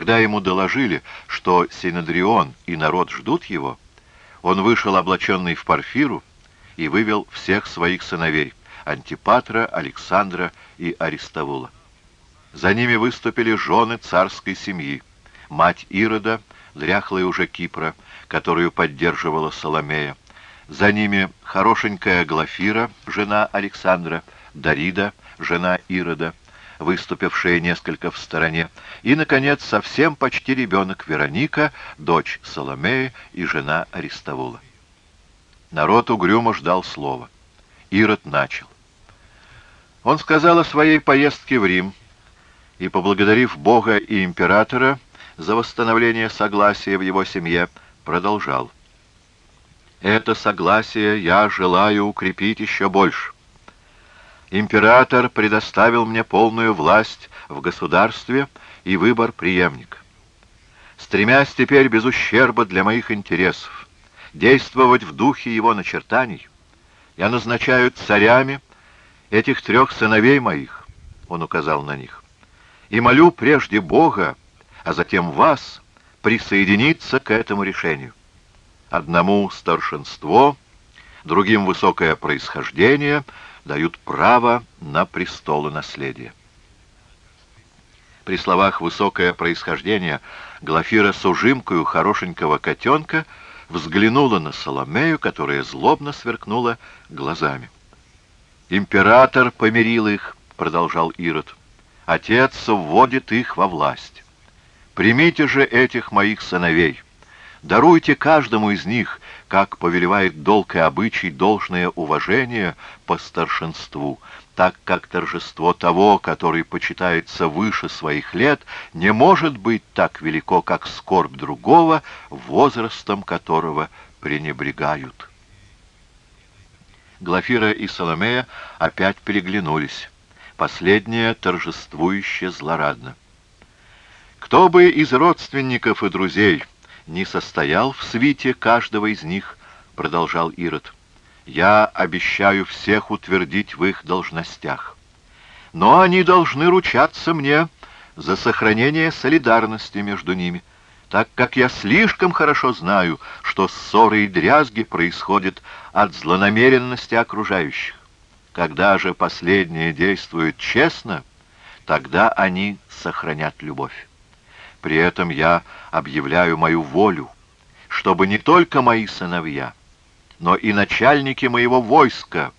Когда ему доложили, что Синодрион и народ ждут его, он вышел облаченный в парфиру и вывел всех своих сыновей — Антипатра, Александра и Аристовула. За ними выступили жены царской семьи, мать Ирода, дряхлая уже Кипра, которую поддерживала Соломея. За ними хорошенькая Глафира, жена Александра, Дарида, жена Ирода, выступившая несколько в стороне, и, наконец, совсем почти ребенок Вероника, дочь Соломеи и жена Аристовула. Народ угрюмо ждал слова. Ирод начал. Он сказал о своей поездке в Рим, и, поблагодарив Бога и императора за восстановление согласия в его семье, продолжал. «Это согласие я желаю укрепить еще больше. Император предоставил мне полную власть в государстве и выбор преемника. Стремясь теперь без ущерба для моих интересов действовать в духе его начертаний, я назначаю царями этих трех сыновей моих, он указал на них, и молю прежде Бога, а затем вас, присоединиться к этому решению. Одному старшинство, другим высокое происхождение дают право на престолы наследия. При словах «высокое происхождение» Глафира с ужимкою хорошенького котенка взглянула на Соломею, которая злобно сверкнула глазами. «Император помирил их», — продолжал Ирод. Отец вводит их во власть. Примите же этих моих сыновей. Даруйте каждому из них, как повелевает долг и обычай, должное уважение по старшинству, так как торжество того, который почитается выше своих лет, не может быть так велико, как скорбь другого, возрастом которого пренебрегают. Глафира и Соломея опять переглянулись. Последняя торжествующе злорадно. Кто бы из родственников и друзей не состоял в свите каждого из них, продолжал Ирод, я обещаю всех утвердить в их должностях. Но они должны ручаться мне за сохранение солидарности между ними, так как я слишком хорошо знаю, что ссоры и дрязги происходят от злонамеренности окружающих. Когда же последние действуют честно, тогда они сохранят любовь. При этом я объявляю мою волю, чтобы не только мои сыновья, но и начальники моего войска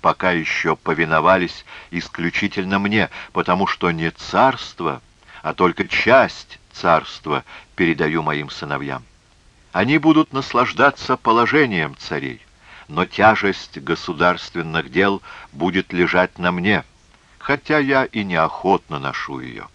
пока еще повиновались исключительно мне, потому что не царство, а только часть царства передаю моим сыновьям. Они будут наслаждаться положением царей но тяжесть государственных дел будет лежать на мне, хотя я и неохотно ношу ее.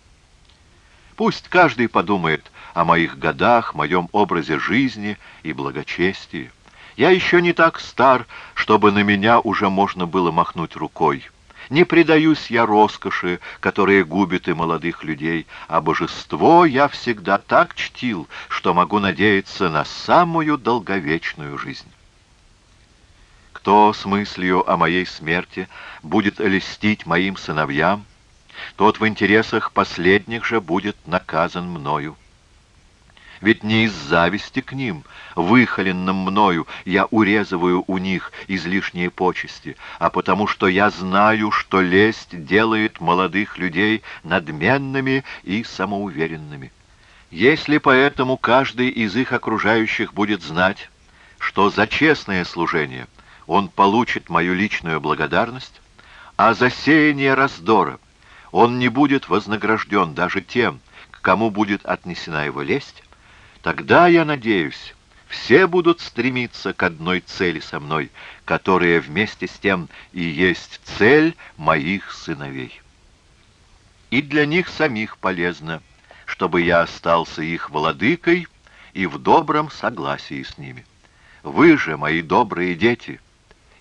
Пусть каждый подумает о моих годах, моем образе жизни и благочестии. Я еще не так стар, чтобы на меня уже можно было махнуть рукой. Не предаюсь я роскоши, которая губит и молодых людей, а божество я всегда так чтил, что могу надеяться на самую долговечную жизнь. Кто с мыслью о моей смерти будет льстить моим сыновьям, тот в интересах последних же будет наказан мною. Ведь не из зависти к ним, выхоленным мною, я урезываю у них излишние почести, а потому что я знаю, что лесть делает молодых людей надменными и самоуверенными. Если поэтому каждый из их окружающих будет знать, что за честное служение — он получит мою личную благодарность, а за сеяние раздора он не будет вознагражден даже тем, к кому будет отнесена его лесть, тогда, я надеюсь, все будут стремиться к одной цели со мной, которая вместе с тем и есть цель моих сыновей. И для них самих полезно, чтобы я остался их владыкой и в добром согласии с ними. Вы же, мои добрые дети, —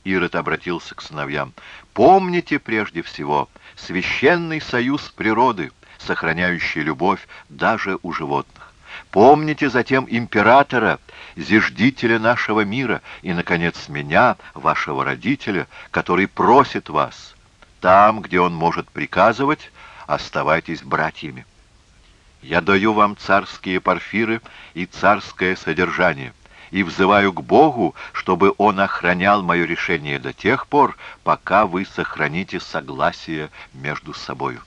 Ирод обратился к сыновьям. «Помните прежде всего священный союз природы, сохраняющий любовь даже у животных. Помните затем императора, зиждителя нашего мира, и, наконец, меня, вашего родителя, который просит вас, там, где он может приказывать, оставайтесь братьями. Я даю вам царские парфиры и царское содержание, и взываю к Богу, чтобы Он охранял мое решение до тех пор, пока вы сохраните согласие между собою.